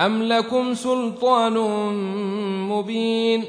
أم لكم سلطان مبين